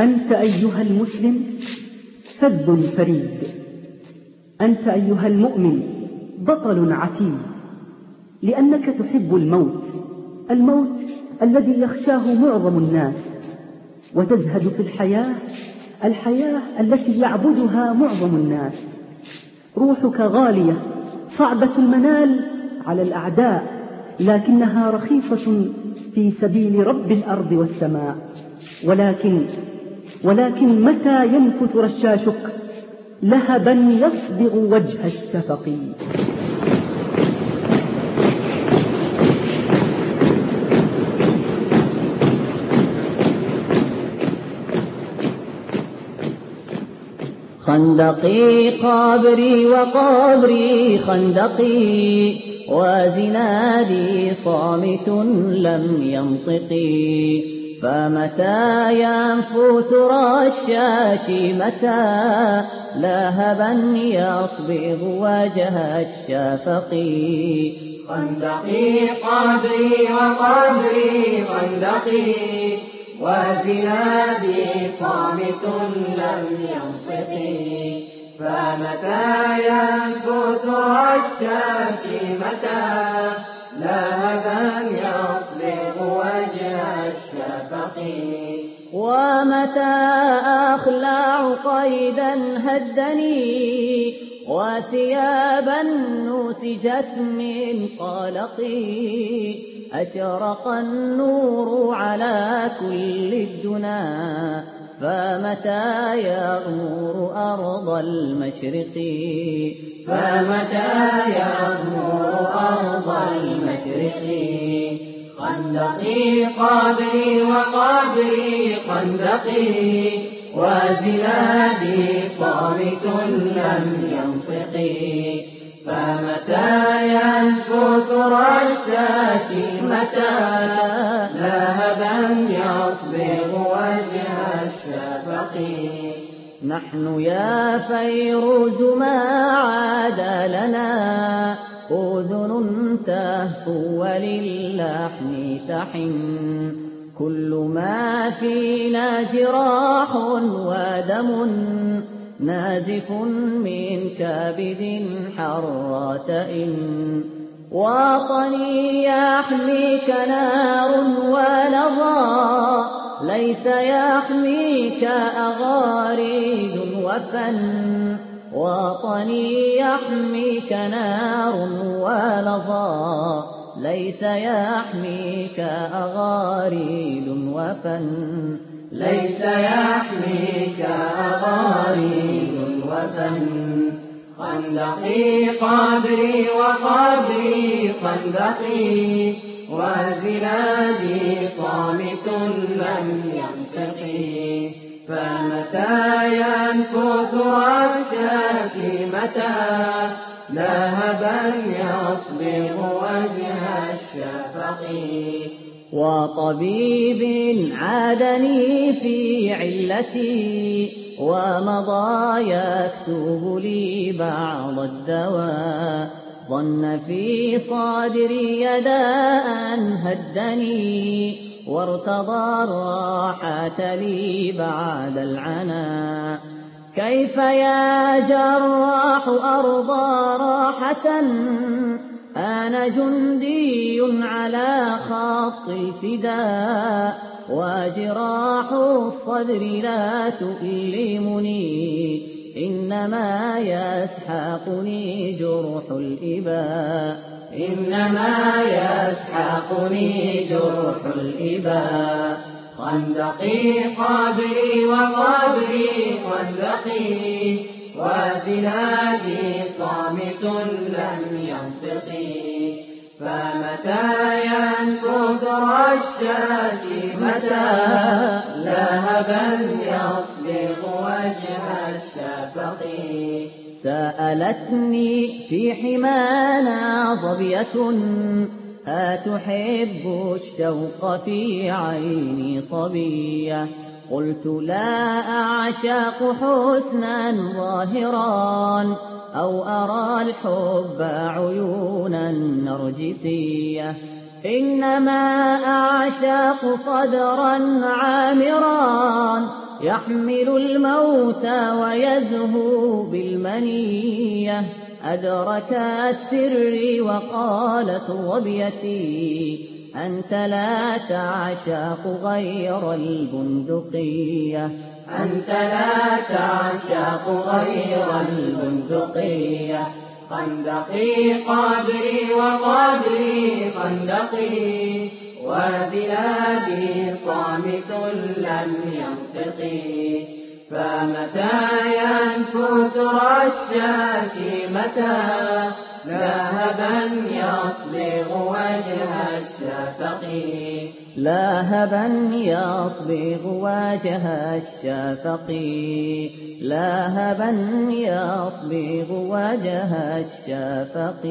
أنت أيها المسلم فذ فريد. أنت أيها المؤمن بطل عتيد. لأنك تحب الموت الموت الذي يخشاه معظم الناس. وتزهد في الحياة الحياة التي يعبدها معظم الناس. روحك غالية صعبة المنال على الأعداء لكنها رخيصة في سبيل رب الأرض والسماء. ولكن ولكن متى ينفث رشاشك؟ لهبا يصبغ وجه الشفق. خندقي قابري وقبري خندقي وزنادي صامت لم ينطقي. فمتى ينفث رشاش متى لهبا يصبغ وجه الشفق؟ خندقي قابري وقبري خندقي وزنادي صامت لم ينطقي فمتى ينفث الشاش؟ متى لهبا ومتى أخلع قيدا هدني وثيابا نسجت من قلقي. أشرق النور على كل الدنا فمتى يغمر أرض المشرق؟ فمتى يغمر أرض المشرق؟ خندقي قابري وقابري خندقي وزلادي صامت لم ينطقي فمتى ينفث رشاش متى ذهبا يصبغ وجه الشفق نحن يا فيروز ما أذن تهفو وللحن تحن كل ما فينا جراح ودم نازف من كبد حرات إن. وطني يحميك نار ولظى ليس يحميك أغاريد وفن. وطني يحميك نار ولظى ليس يحميك أغاريد وفن. ليس يحميك أغاريد وفن. خندقي قابري وقابري خندقي وزنادي صامت لم ينتقي فمتى ينفث متى ذهبا يصبغ وجه الشفق. وطبيب عادني في علتي ومضى يكتب لي بعض الدواء. ظن في صدري داء هدني وارتضى الراحة لي بعد العنا كيف يا جراح أرضى راحة؟ أنا جندي على خط الفداء وجراح الصدر لا تؤلمني. إنما يسحقني جرح الإباء. إنما يسحقني جرح الإباء. خندقي قابري وقابري ينفث رشاش متى لهبا يصبغ وجه الشفق. سألتني في حمانا ظبية أتحب الشوق في عيني صبية؟ قلت لا أعشاق حسنا ظاهرا أو أرى الحب عيونا نرجسية؟ إنما أعشاق صدرا عامرا يحمل الموت ويزهو بالمنية. أدركت سري وقالت ظبيتي أنت لا تعشق غير البندقية. أنت لا تعشق غير البندقية. خندقي قابري وقابري خندقي وزلادي صامت لم ينطقي فمتى ينفث رشاشي متى لاهبا يصبغ وجه الشفق. لاهبا يصبغ وجه الشفق. لاهبا يصبغ وجه الشفق.